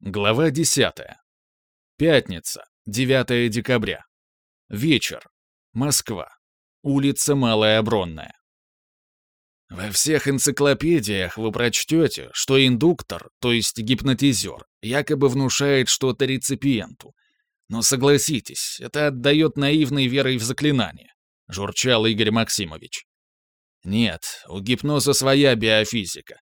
Глава 10. Пятница, 9 декабря. Вечер. Москва. Улица Малая Бронная. Во всех энциклопедиях вы прочтете, что индуктор, то есть гипнотизер, якобы внушает что-то реципиенту. Но согласитесь, это отдает наивной верой в заклинание, журчал Игорь Максимович. Нет, у гипноза своя биофизика.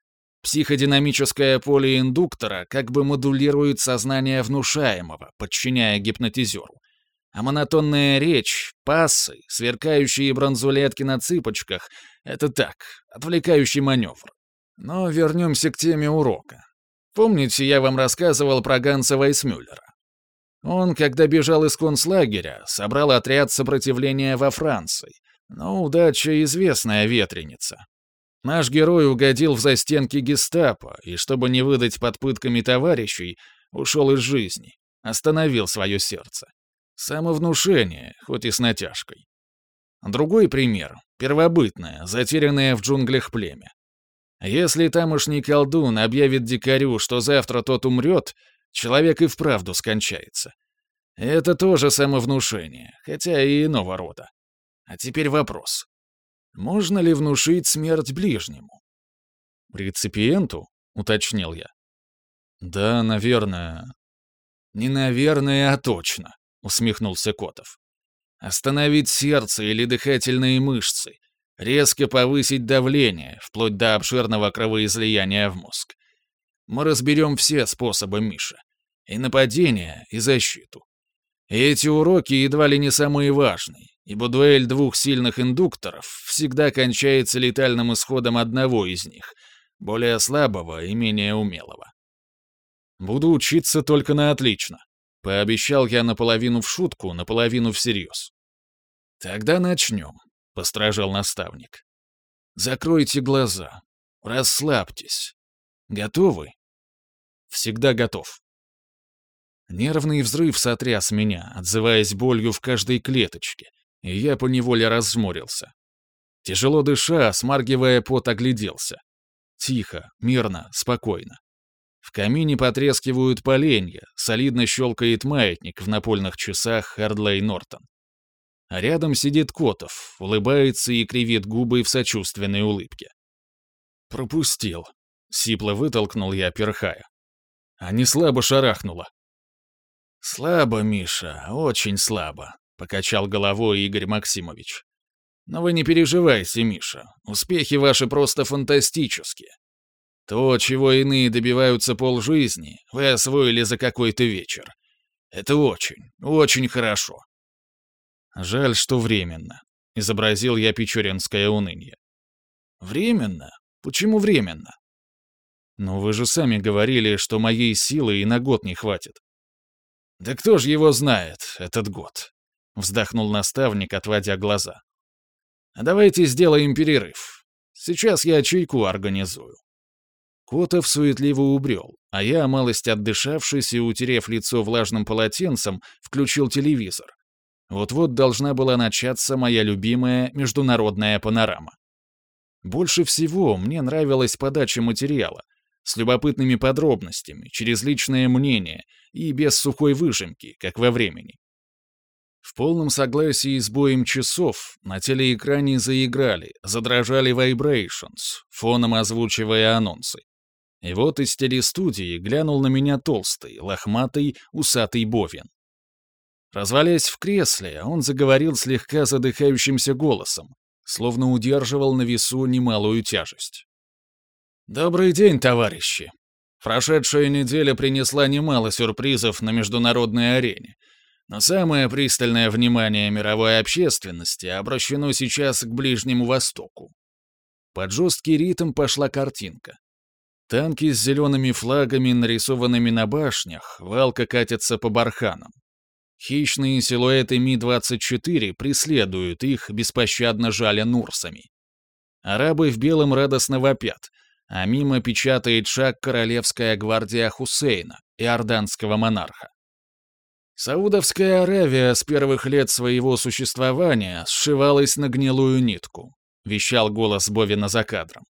Психодинамическое поле индуктора как бы модулирует сознание внушаемого, подчиняя гипнотизеру. А монотонная речь, пассы, сверкающие бронзулетки на цыпочках — это так, отвлекающий маневр. Но вернемся к теме урока. Помните, я вам рассказывал про Ганса Вайсмюллера? Он, когда бежал из концлагеря, собрал отряд сопротивления во Франции. Но удача — известная ветреница. Наш герой угодил в застенки гестапо, и чтобы не выдать под пытками товарищей, ушел из жизни, остановил свое сердце. Самовнушение, хоть и с натяжкой. Другой пример — первобытное, затерянное в джунглях племя. Если тамошний колдун объявит дикарю, что завтра тот умрет, человек и вправду скончается. Это тоже самовнушение, хотя и иного рода. А теперь вопрос. Можно ли внушить смерть ближнему? Реципиенту? Уточнил я. Да, наверное. Не наверное, а точно, усмехнулся Котов. Остановить сердце или дыхательные мышцы, резко повысить давление, вплоть до обширного кровоизлияния в мозг. Мы разберем все способы Миша. И нападение, и защиту. И эти уроки едва ли не самые важные, ибо дуэль двух сильных индукторов всегда кончается летальным исходом одного из них, более слабого и менее умелого. «Буду учиться только на отлично», — пообещал я наполовину в шутку, наполовину всерьез. «Тогда начнем», — постражал наставник. «Закройте глаза, расслабьтесь. Готовы?» «Всегда готов», Нервный взрыв сотряс меня, отзываясь болью в каждой клеточке, и я поневоле разжмурился. Тяжело дыша, смаргивая пот, огляделся. Тихо, мирно, спокойно. В камине потрескивают поленья, солидно щелкает маятник в напольных часах Хардлей Нортон. А рядом сидит Котов, улыбается и кривит губы в сочувственной улыбке. «Пропустил», — сипло вытолкнул я, перхая. А не слабо шарахнуло. «Слабо, Миша, очень слабо», — покачал головой Игорь Максимович. «Но вы не переживайте, Миша, успехи ваши просто фантастические. То, чего иные добиваются полжизни, вы освоили за какой-то вечер. Это очень, очень хорошо». «Жаль, что временно», — изобразил я печоринское уныние. «Временно? Почему временно?» «Но вы же сами говорили, что моей силы и на год не хватит. «Да кто ж его знает, этот год?» — вздохнул наставник, отводя глаза. «А давайте сделаем перерыв. Сейчас я чайку организую». Котов суетливо убрел, а я, малость отдышавшись и утерев лицо влажным полотенцем, включил телевизор. Вот-вот должна была начаться моя любимая международная панорама. Больше всего мне нравилась подача материала, с любопытными подробностями, через личное мнение и без сухой выжимки, как во времени. В полном согласии с боем часов на телеэкране заиграли, задрожали vibrations, фоном озвучивая анонсы. И вот из телестудии глянул на меня толстый, лохматый, усатый бовин. Развалясь в кресле, он заговорил слегка задыхающимся голосом, словно удерживал на весу немалую тяжесть. «Добрый день, товарищи. Прошедшая неделя принесла немало сюрпризов на международной арене. Но самое пристальное внимание мировой общественности обращено сейчас к Ближнему Востоку. Под жесткий ритм пошла картинка. Танки с зелеными флагами, нарисованными на башнях, валко катятся по барханам. Хищные силуэты Ми-24 преследуют их, беспощадно жаля нурсами. Арабы в белом радостно вопят — а мимо печатает шаг королевская гвардия Хусейна, иорданского монарха. Саудовская Аравия с первых лет своего существования сшивалась на гнилую нитку, вещал голос Бовина за кадром.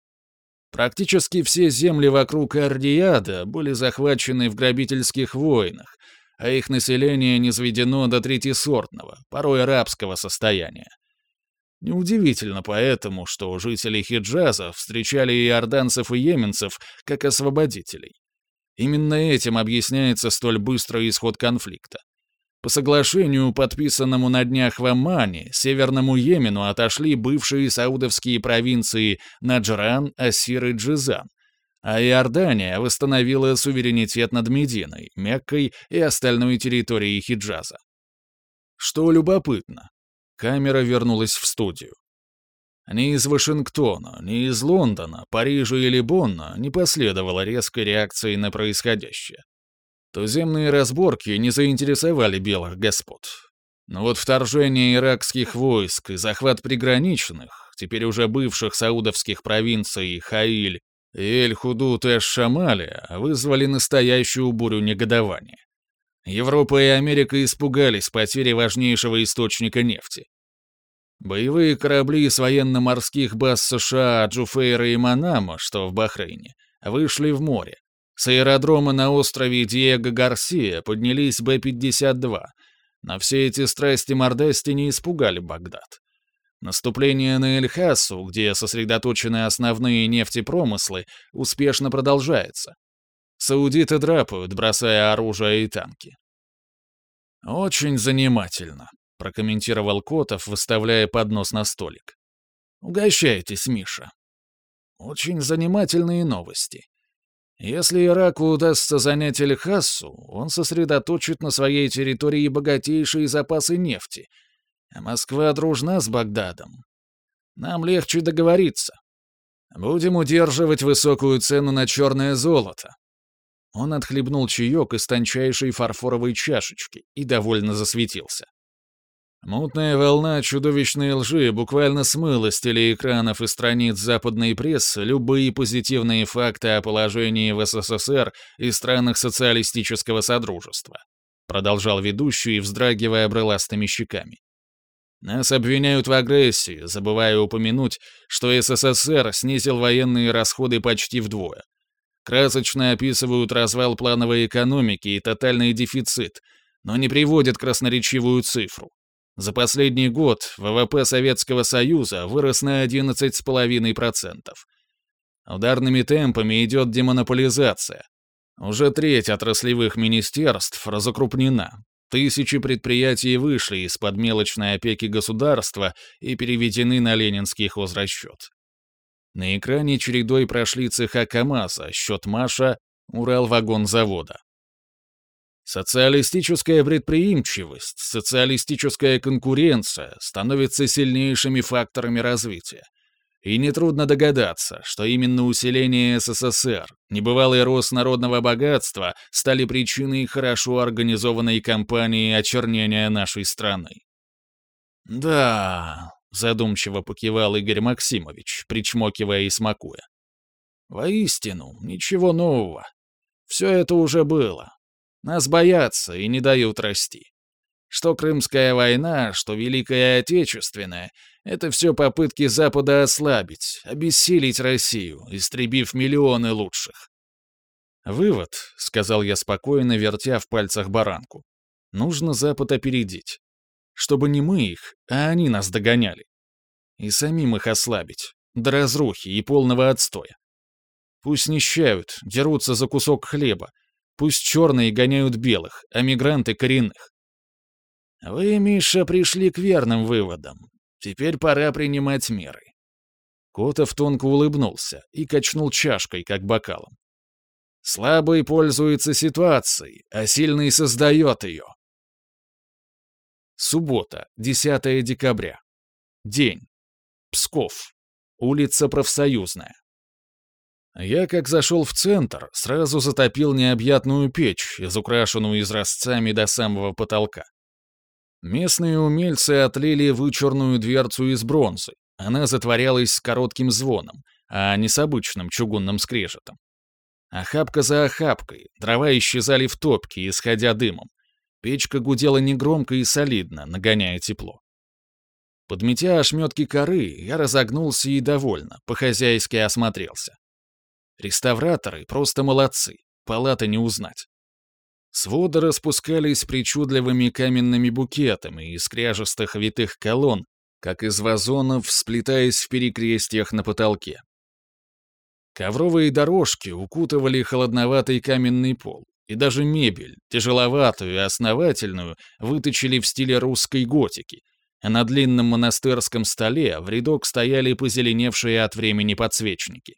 Практически все земли вокруг Ардиада были захвачены в грабительских войнах, а их население низведено до третьесортного, порой рабского состояния. Неудивительно поэтому, что жители Хиджаза встречали иорданцев и йеменцев как освободителей. Именно этим объясняется столь быстрый исход конфликта. По соглашению, подписанному на днях в Аммане, Северному Йемену отошли бывшие саудовские провинции Наджран, Ассир и Джизан, а Иордания восстановила суверенитет над Мединой, Меккой и остальной территорией Хиджаза. Что любопытно, камера вернулась в студию. Ни из Вашингтона, ни из Лондона, Парижа или Бонна не последовало резкой реакции на происходящее. Туземные разборки не заинтересовали белых господ. Но вот вторжение иракских войск и захват приграничных, теперь уже бывших саудовских провинций Хаиль и Эль-Худут и Шамалия, вызвали настоящую бурю негодования. Европа и Америка испугались потери важнейшего источника нефти. Боевые корабли с военно-морских баз США Джуфейра и Манама, что в Бахрейне, вышли в море, с аэродрома на острове Диего Гарсия поднялись Б-52, но все эти страсти-мордасти не испугали Багдад. Наступление на Эль-Хасу, где сосредоточены основные нефтепромыслы, успешно продолжается. Саудиты драпают, бросая оружие и танки. «Очень занимательно», — прокомментировал Котов, выставляя поднос на столик. «Угощайтесь, Миша. Очень занимательные новости. Если Ираку удастся занять Эль-Хассу, он сосредоточит на своей территории богатейшие запасы нефти, а Москва дружна с Багдадом. Нам легче договориться. Будем удерживать высокую цену на черное золото. Он отхлебнул чаек из тончайшей фарфоровой чашечки и довольно засветился. Мутная волна чудовищной лжи буквально смыла с телеэкранов и страниц западной прессы любые позитивные факты о положении в СССР и странах социалистического содружества. Продолжал ведущий, вздрагивая брыластыми щеками. Нас обвиняют в агрессии, забывая упомянуть, что СССР снизил военные расходы почти вдвое. Красочно описывают развал плановой экономики и тотальный дефицит, но не приводят красноречивую цифру. За последний год ВВП Советского Союза вырос на 11,5%. Ударными темпами идет демонополизация. Уже треть отраслевых министерств разукрупнена. Тысячи предприятий вышли из-под мелочной опеки государства и переведены на ленинский хозрасчет. На экране чередой прошли цеха КАМАЗа, счет Маша, Уралвагонзавода. Социалистическая предприимчивость, социалистическая конкуренция становятся сильнейшими факторами развития. И нетрудно догадаться, что именно усиление СССР, небывалый рост народного богатства стали причиной хорошо организованной кампании очернения нашей страны. «Да», — задумчиво покивал Игорь Максимович, причмокивая и смакуя. «Воистину, ничего нового. Все это уже было. Нас боятся и не дают расти. Что Крымская война, что Великая Отечественная — это все попытки Запада ослабить, обессилить Россию, истребив миллионы лучших. «Вывод», — сказал я спокойно, вертя в пальцах баранку, — «нужно Запад опередить. Чтобы не мы их, а они нас догоняли. И самим их ослабить, до разрухи и полного отстоя. Пусть нищают, дерутся за кусок хлеба, Пусть черные гоняют белых, а мигранты — коренных. Вы, Миша, пришли к верным выводам. Теперь пора принимать меры. Котов тонко улыбнулся и качнул чашкой, как бокалом. Слабый пользуется ситуацией, а сильный создает ее. Суббота, 10 декабря. День. Псков. Улица Профсоюзная. Я, как зашел в центр, сразу затопил необъятную печь, изукрашенную изразцами до самого потолка. Местные умельцы отлили вычурную дверцу из бронзы. Она затворялась с коротким звоном, а не с обычным чугунным скрежетом. Охапка за охапкой, дрова исчезали в топке, исходя дымом. Печка гудела негромко и солидно, нагоняя тепло. Подметя ошметки коры, я разогнулся и довольно, по-хозяйски осмотрелся. Реставраторы просто молодцы, палаты не узнать. Своды распускались причудливыми каменными букетами из кряжестых витых колонн, как из вазонов, сплетаясь в перекрестьях на потолке. Ковровые дорожки укутывали холодноватый каменный пол, и даже мебель, тяжеловатую и основательную, выточили в стиле русской готики, а на длинном монастырском столе в рядок стояли позеленевшие от времени подсвечники.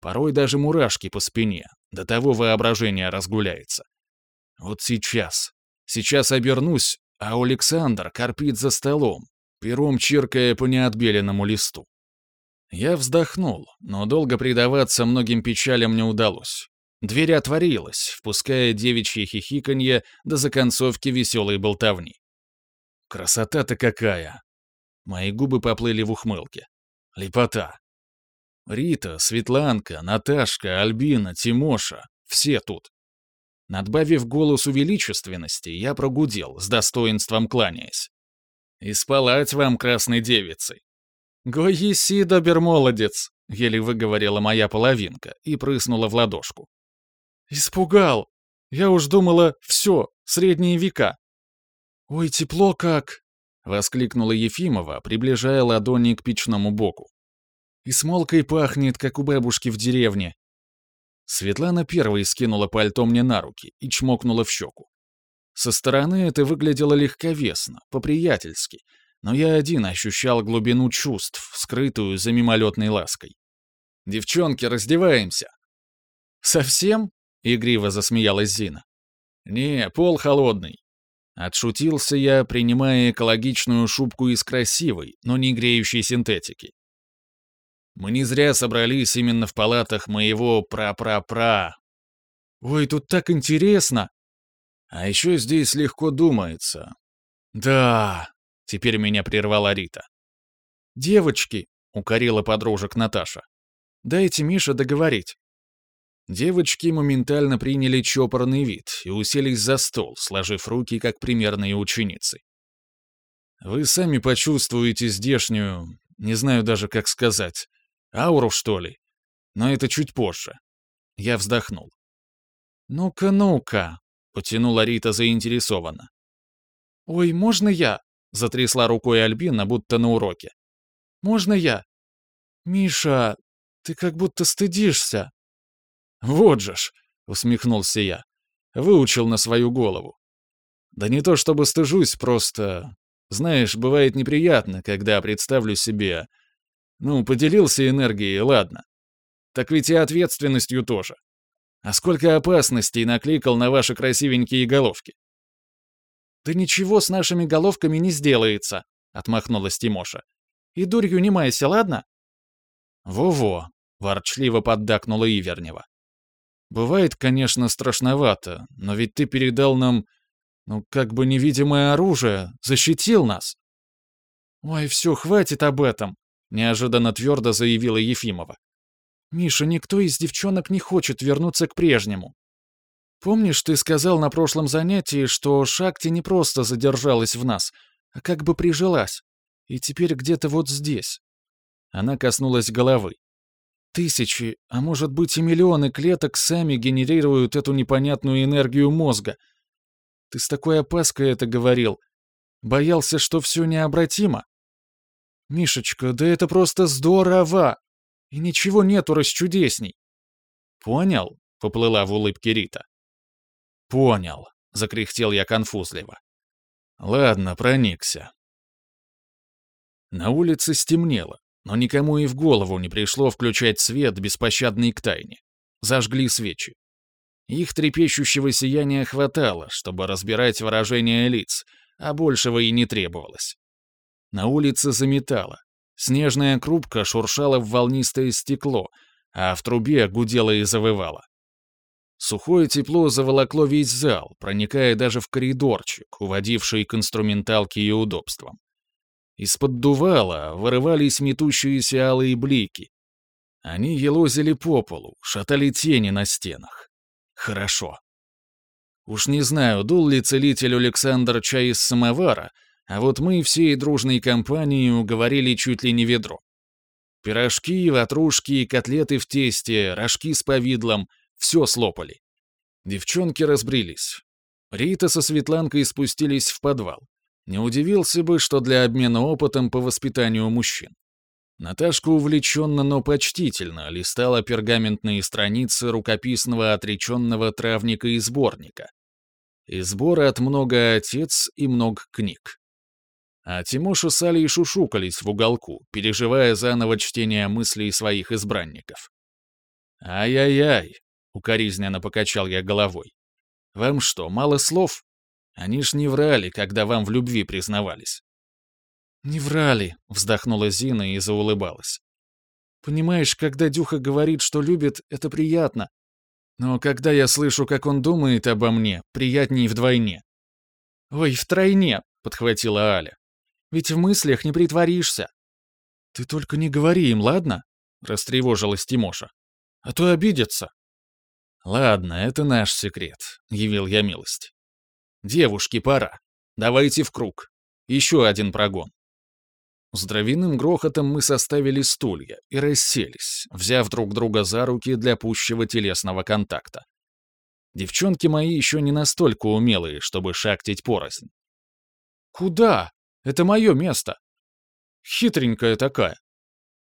Порой даже мурашки по спине, до того воображение разгуляется. Вот сейчас, сейчас обернусь, а Александр корпит за столом, пером чиркая по неотбеленному листу. Я вздохнул, но долго предаваться многим печалям не удалось. Дверь отворилась, впуская девичье хихиканье до законцовки веселой болтовни. Красота-то какая! Мои губы поплыли в ухмылке. Лепота. Рита, Светланка, Наташка, Альбина, Тимоша — все тут. Надбавив голосу величественности, я прогудел, с достоинством кланяясь. «И спалать вам, красной девицей!» «Го еси, добер-молодец!» — еле выговорила моя половинка и прыснула в ладошку. «Испугал! Я уж думала, все, средние века!» «Ой, тепло как!» — воскликнула Ефимова, приближая ладони к печному боку. «И смолкой пахнет, как у бабушки в деревне!» Светлана первой скинула пальто мне на руки и чмокнула в щеку. Со стороны это выглядело легковесно, по-приятельски, но я один ощущал глубину чувств, скрытую за мимолетной лаской. «Девчонки, раздеваемся!» «Совсем?» — игриво засмеялась Зина. «Не, пол холодный». Отшутился я, принимая экологичную шубку из красивой, но не греющей синтетики. Мы не зря собрались именно в палатах моего пра-пра-пра. Ой, тут так интересно. А еще здесь легко думается. Да, Теперь меня прервала Рита. «Девочки!» — укорила подружек Наташа. «Дайте Мише договорить». Девочки моментально приняли чопорный вид и уселись за стол, сложив руки, как примерные ученицы. «Вы сами почувствуете здешнюю, не знаю даже, как сказать, ауру, что ли? Но это чуть позже». Я вздохнул. «Ну-ка, ну-ка», — потянула Рита заинтересованно. «Ой, можно я?» Затрясла рукой Альбина, будто на уроке. «Можно я?» «Миша, ты как будто стыдишься». «Вот же ж!» — усмехнулся я. Выучил на свою голову. «Да не то чтобы стыжусь, просто... Знаешь, бывает неприятно, когда представлю себе... Ну, поделился энергией, ладно. Так ведь и ответственностью тоже. А сколько опасностей накликал на ваши красивенькие головки. «Да ничего с нашими головками не сделается», — отмахнулась Тимоша. «И дурью не майся, ладно?» «Во-во», — ворчливо поддакнула Ивернева. «Бывает, конечно, страшновато, но ведь ты передал нам, ну, как бы невидимое оружие, защитил нас». «Ой, все, хватит об этом», — неожиданно твердо заявила Ефимова. «Миша, никто из девчонок не хочет вернуться к прежнему. Помнишь, ты сказал на прошлом занятии, что Шакти не просто задержалась в нас, а как бы прижилась, и теперь где-то вот здесь?» Она коснулась головы. Тысячи, а может быть и миллионы клеток сами генерируют эту непонятную энергию мозга. Ты с такой опаской это говорил. Боялся, что все необратимо? Мишечка, да это просто здорово! И ничего нету расчудесней. Понял? — поплыла в улыбке Рита. «Понял», — закряхтел я конфузливо. «Ладно, проникся». На улице стемнело, но никому и в голову не пришло включать свет, беспощадный к тайне. Зажгли свечи. Их трепещущего сияния хватало, чтобы разбирать выражения лиц, а большего и не требовалось. На улице заметало. Снежная крупка шуршала в волнистое стекло, а в трубе гудела и завывала. Сухое тепло заволокло весь зал, проникая даже в коридорчик, уводивший к инструменталке и удобствам. Из-под дувала вырывались метущиеся алые блики. Они елозили по полу, шатали тени на стенах. Хорошо. Уж не знаю, дул ли целитель Александр чай из самовара, а вот мы всей дружной компанией уговорили чуть ли не ведро. Пирожки, ватрушки, котлеты в тесте, рожки с повидлом — все слопали. Девчонки разбрелись. Рита со Светланкой спустились в подвал. Не удивился бы, что для обмена опытом по воспитанию мужчин. Наташка увлеченно, но почтительно листала пергаментные страницы рукописного отреченного травника и сборника. И сбора от много отец и много книг. А Тимоша с Алей шушукались в уголку, переживая заново чтение мыслей своих избранников. «Ай-яй-яй!» — укоризненно покачал я головой. «Вам что, мало слов? Они ж не врали, когда вам в любви признавались. «Не врали», — вздохнула Зина и заулыбалась. «Понимаешь, когда Дюха говорит, что любит, это приятно. Но когда я слышу, как он думает обо мне, приятней вдвойне». «Ой, втройне», — подхватила Аля. «Ведь в мыслях не притворишься». «Ты только не говори им, ладно?» — растревожилась Тимоша. «А то обидятся». «Ладно, это наш секрет», — явил я милость. «Девушки, пора. Давайте в круг. Еще один прогон». С дровяным грохотом мы составили стулья и расселись, взяв друг друга за руки для пущего телесного контакта. Девчонки мои еще не настолько умелые, чтобы шактить порознь. «Куда? Это мое место!» «Хитренькая такая!»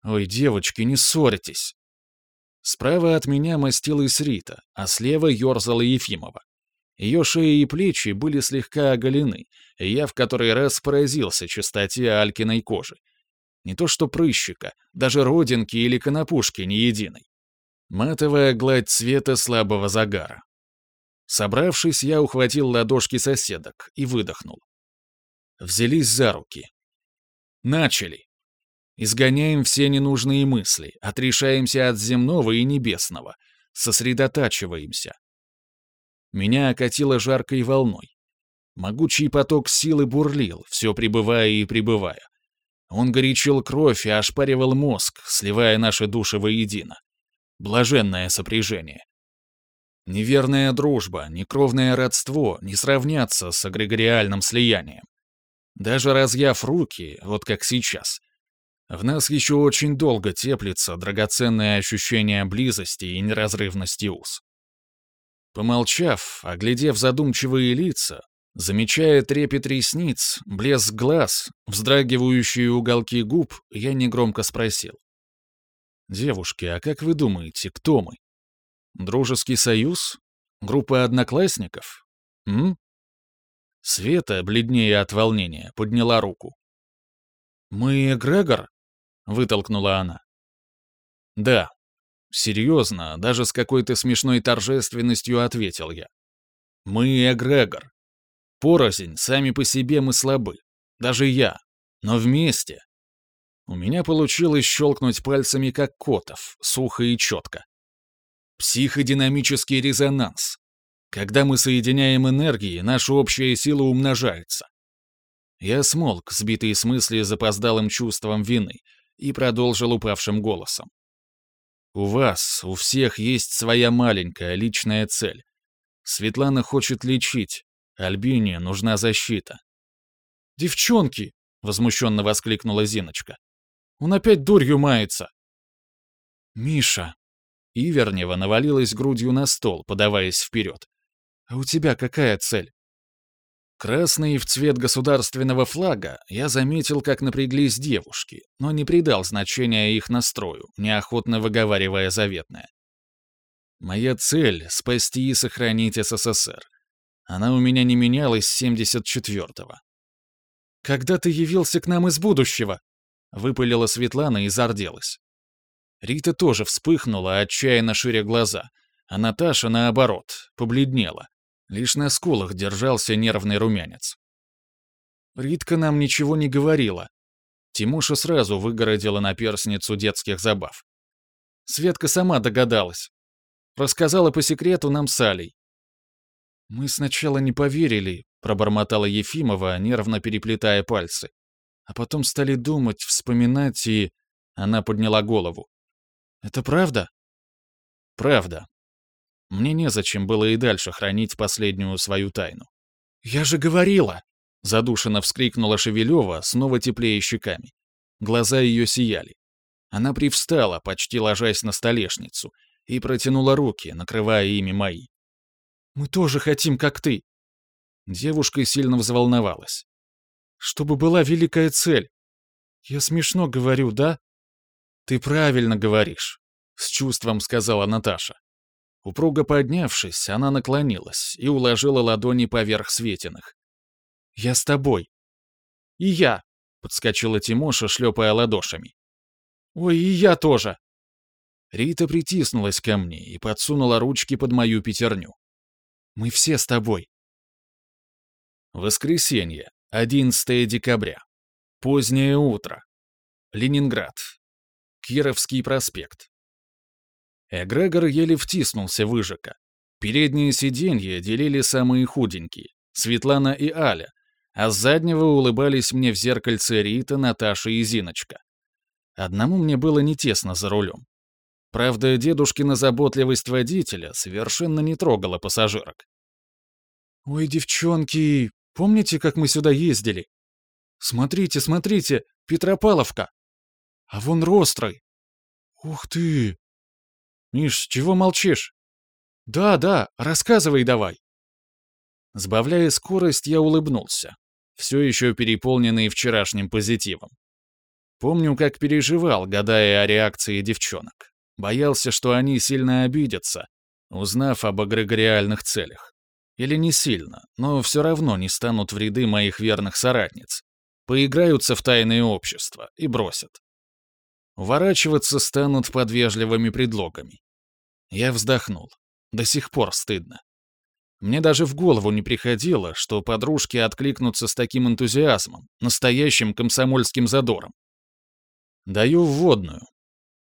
«Ой, девочки, не ссорьтесь!» Справа от меня мастилась Рита, а слева ерзала Ефимова. Ее шея и плечи были слегка оголены, и я в который раз поразился чистоте Алькиной кожи. Не то что прыщика, даже родинки или конопушки не единой. Матовая гладь цвета слабого загара. Собравшись, я ухватил ладошки соседок и выдохнул. Взялись за руки. Начали. Изгоняем все ненужные мысли, отрешаемся от земного и небесного, сосредотачиваемся. Меня окатило жаркой волной. Могучий поток силы бурлил, все пребывая и пребывая. Он горячил кровь и ошпаривал мозг, сливая наши души воедино. Блаженное сопряжение. Неверная дружба, некровное родство не сравнятся с агрегориальным слиянием. Даже разъяв руки, вот как сейчас, в нас еще очень долго теплится драгоценное ощущение близости и неразрывности уз. Помолчав, оглядев задумчивые лица, замечая трепет ресниц, блеск глаз, вздрагивающие уголки губ, я негромко спросил. «Девушки, а как вы думаете, кто мы? Дружеский союз? Группа одноклассников? М?» Света, бледнее от волнения, подняла руку. «Мы Грегор?» — вытолкнула она. «Да», Серьезно, даже с какой-то смешной торжественностью ответил я. Мы эгрегор. Порознь, сами по себе мы слабы. Даже я. Но вместе. У меня получилось щелкнуть пальцами, как котов, сухо и четко. Психодинамический резонанс. Когда мы соединяем энергии, наша общая сила умножается. Я смолк, сбитый с мысли запоздалым чувством вины, и продолжил упавшим голосом. У вас, у всех есть своя маленькая личная цель. Светлана хочет лечить, Альбине нужна защита. «Девчонки!» — возмущенно воскликнула Зиночка. «Он опять дурью мается!» «Миша!» Ивернева навалилась грудью на стол, подаваясь вперед. «А у тебя какая цель?» Красный в цвет государственного флага я заметил, как напряглись девушки, но не придал значения их настрою, неохотно выговаривая заветное. Моя цель — спасти и сохранить СССР. Она у меня не менялась с 74-го. «Когда ты явился к нам из будущего?» — выпалила Светлана и зарделась. Рита тоже вспыхнула, отчаянно ширя глаза, а Наташа, наоборот, побледнела, Лишь на скулах держался нервный румянец. Ритка нам ничего не говорила. Тимуша сразу выгородила наперсницу детских забав. Светка сама догадалась. Рассказала по секрету нам с Алей. «Мы сначала не поверили», — пробормотала Ефимова, нервно переплетая пальцы. А потом стали думать, вспоминать и... Она подняла голову. «Это правда?» «Правда», мне незачем было и дальше хранить последнюю свою тайну. «Я же говорила!» — задушенно вскрикнула Шевелева, снова теплее щеками. Глаза ее сияли. Она привстала, почти ложась на столешницу, и протянула руки, накрывая ими мои. «Мы тоже хотим, как ты!» Девушка сильно взволновалась. «Чтобы была великая цель. Я смешно говорю, да?» «Ты правильно говоришь», — с чувством сказала Наташа. Упруго поднявшись, она наклонилась и уложила ладони поверх Светиных. «Я с тобой». «И я», — подскочила Тимоша, шлепая ладошами. «Ой, и я тоже!» Рита притиснулась ко мне и подсунула ручки под мою пятерню. «Мы все с тобой». Воскресенье, 11 декабря. Позднее утро. Ленинград. Кировский проспект. Эгрегор еле втиснулся в Ижика. Передние сиденья делили самые худенькие — Светлана и Аля, а с заднего улыбались мне в зеркальце Рита, Наташа и Зиночка. Одному мне было не тесно за рулем. Правда, дедушкина заботливость водителя совершенно не трогала пассажирок. «Ой, девчонки, помните, как мы сюда ездили? Смотрите, смотрите, Петропавловка! А вон Рострой! Ух ты! Миш, чего молчишь? Да, да, рассказывай давай!» Сбавляя скорость, я улыбнулся, все еще переполненный вчерашним позитивом. Помню, как переживал, гадая о реакции девчонок. Боялся, что они сильно обидятся, узнав об эгрегориальных целях. Или не сильно, но все равно не станут в ряды моих верных соратниц. Поиграются в тайное общество и бросят. Уворачиваться станут под вежливыми предлогами. Я вздохнул. До сих пор стыдно. Мне даже в голову не приходило, что подружки откликнутся с таким энтузиазмом, настоящим комсомольским задором. Даю вводную.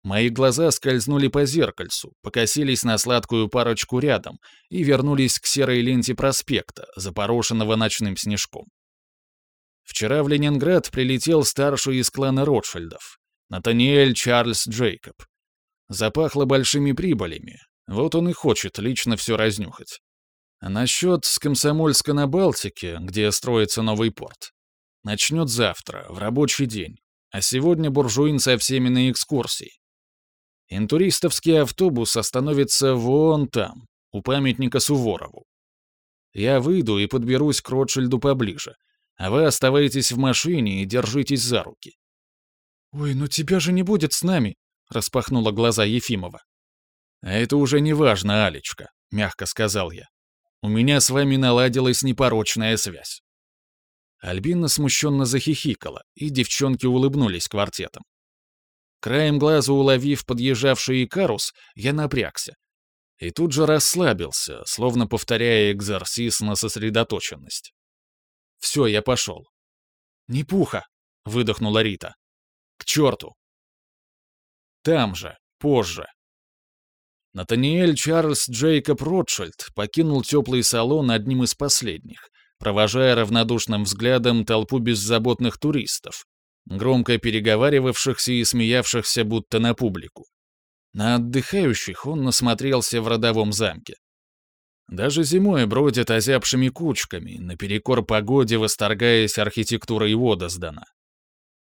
Мои глаза скользнули по зеркальцу, покосились на сладкую парочку рядом и вернулись к серой ленте проспекта, запорошенного ночным снежком. Вчера в Ленинград прилетел старший из клана Ротшильдов, Натаниэль Чарльз Джейкоб. Запахло большими прибылями, вот он и хочет лично все разнюхать. А насчет с Комсомольска на Балтике, где строится новый порт, начнет завтра, в рабочий день, а сегодня буржуин со всеми на экскурсии. Интуристовский автобус остановится вон там, у памятника Суворову. Я выйду и подберусь к Ротшильду поближе, а вы оставайтесь в машине и держитесь за руки. «Ой, ну тебя же не будет с нами», — распахнула глаза Ефимова. «А это уже не важно, Алечка», — мягко сказал я. «У меня с вами наладилась непорочная связь». Альбина смущенно захихикала, и девчонки улыбнулись квартетом. Краем глаза уловив подъезжавший Икарус, я напрягся. И тут же расслабился, словно повторяя экзорсис на сосредоточенность. «Все, я пошел». «Не пуха!» — выдохнула Рита. «К черту!» Там же, позже. Натаниэль Чарльз Джейкоб Ротшильд покинул теплый салон одним из последних, провожая равнодушным взглядом толпу беззаботных туристов, громко переговаривавшихся и смеявшихся будто на публику. На отдыхающих он насмотрелся в родовом замке. Даже зимой бродят озябшими кучками, наперекор погоде восторгаясь архитектурой Водоздана.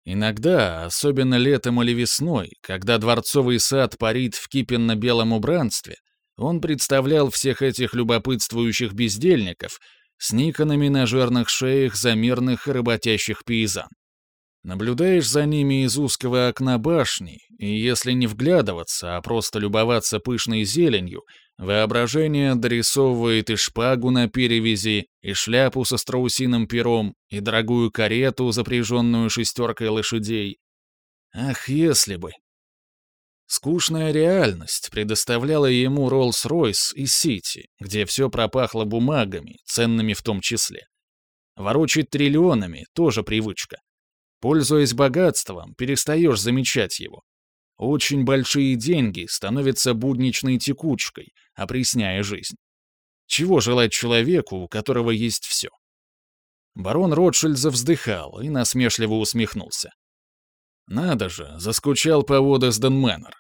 Иногда, особенно летом или весной, когда дворцовый сад парит в кипенно-белом убранстве, он представлял всех этих любопытствующих бездельников с никонами на жирных шеях за мирных работящих пейзан. Наблюдаешь за ними из узкого окна башни, и если не вглядываться, а просто любоваться пышной зеленью, воображение дорисовывает и шпагу на перевязи, и шляпу со страусиным пером, и дорогую карету, запряженную шестеркой лошадей. Ах, если бы! Скучная реальность предоставляла ему Роллс-Ройс и Сити, где все пропахло бумагами, ценными в том числе. Ворочать триллионами — тоже привычка. Пользуясь богатством, перестаешь замечать его. Очень большие деньги становятся будничной текучкой, опресняя жизнь. Чего желать человеку, у которого есть все? Барон Ротшильд завздыхал и насмешливо усмехнулся. Надо же, заскучал по Водесден Мэннер.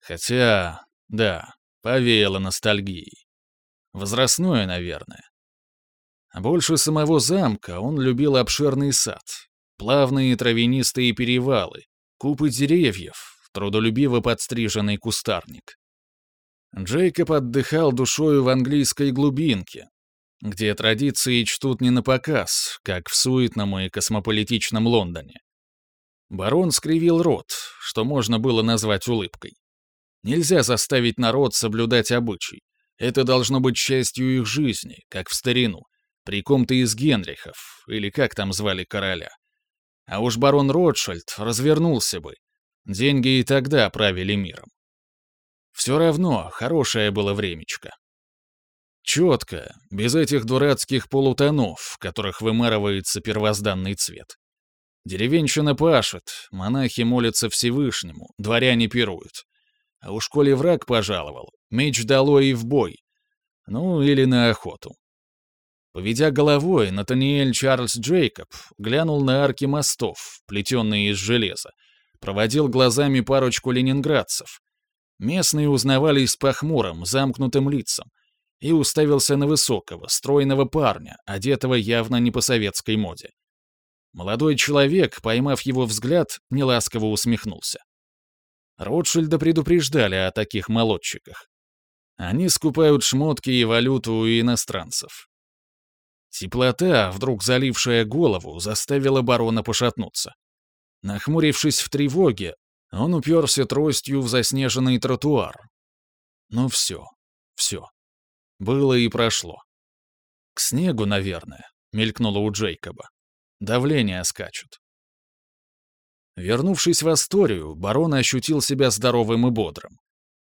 Хотя, да, повеяло ностальгией. Возрастное, наверное. А больше самого замка он любил обширный сад, плавные травянистые перевалы, купы деревьев, трудолюбиво подстриженный кустарник. Джейкоб отдыхал душою в английской глубинке, где традиции чтут не на показ, как в суетном и космополитичном Лондоне. Барон скривил рот, что можно было назвать улыбкой. Нельзя заставить народ соблюдать обычай. Это должно быть частью их жизни, как в старину, при ком-то из Генрихов, или как там звали короля. А уж барон Ротшильд развернулся бы. Деньги и тогда правили миром. Все равно, хорошее было времечко. Четко, без этих дурацких полутонов, в которых вымарывается первозданный цвет. Деревенщина пашет, монахи молятся Всевышнему, дворяне пируют. А уж коли враг пожаловал, меч дало и в бой. Ну, или на охоту. Поведя головой, Натаниэль Чарльз Джейкоб глянул на арки мостов, плетенные из железа, проводил глазами парочку ленинградцев. Местные узнавались по хмурым, замкнутым лицам, и уставился на высокого, стройного парня, одетого явно не по советской моде. Молодой человек, поймав его взгляд, неласково усмехнулся. Ротшильда предупреждали о таких молодчиках. Они скупают шмотки и валюту у иностранцев. Теплота, вдруг залившая голову, заставила барона пошатнуться. Нахмурившись в тревоге, он уперся тростью в заснеженный тротуар. Ну все, все. Было и прошло. К снегу, наверное, мелькнуло у Джейкоба. Давление скачут. Вернувшись в Асторию, барон ощутил себя здоровым и бодрым.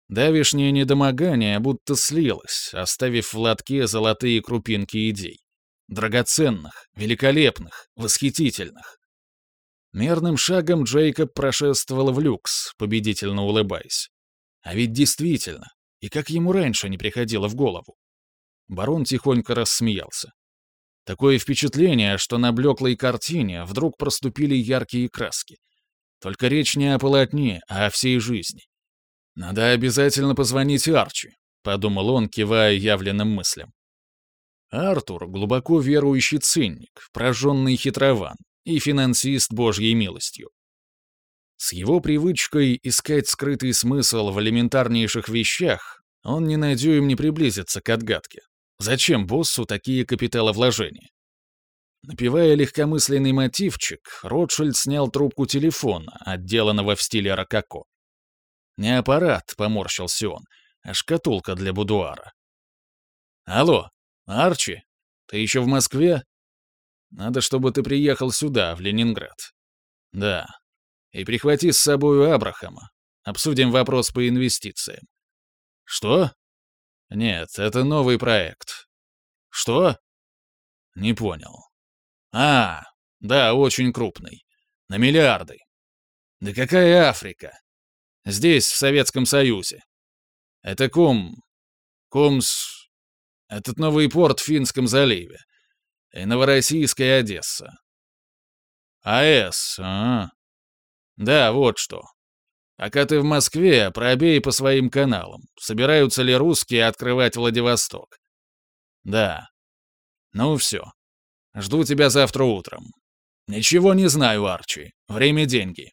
Давишнее недомогание будто слилось, оставив в лотке золотые крупинки идей. Драгоценных, великолепных, восхитительных. Мерным шагом Джейкоб прошествовал в люкс, победительно улыбаясь. А ведь действительно, и как ему раньше не приходило в голову. Барон тихонько рассмеялся. Такое впечатление, что на блеклой картине вдруг проступили яркие краски. Только речь не о полотне, а о всей жизни. «Надо обязательно позвонить Арчи», — подумал он, кивая явленным мыслям. Артур — глубоко верующий цинник, прожженный хитрован и финансист Божьей милостью. С его привычкой искать скрытый смысл в элементарнейших вещах он ни на дюйм не приблизится к отгадке. Зачем боссу такие капиталовложения? Напевая легкомысленный мотивчик, Ротшильд снял трубку телефона, отделанного в стиле рококо. «Не аппарат», — поморщился он, — «а шкатулка для будуара». «Алло, Арчи, ты еще в Москве? Надо, чтобы ты приехал сюда, в Ленинград». «Да. И прихвати с собой Абрахама. Обсудим вопрос по инвестициям». «Что?» Нет, это новый проект. Что? Не понял. А, да, очень крупный. На миллиарды. Да какая Африка? Здесь, в Советском Союзе. Это Кум... Кумс... Этот новый порт в Финском заливе. И Новороссийская Одесса. АЭС, а? Да, вот что. Пока ты в Москве, пробей по своим каналам. Собираются ли русские открывать Владивосток? Да. Ну все. Жду тебя завтра утром. Ничего не знаю, Арчи. Время — деньги.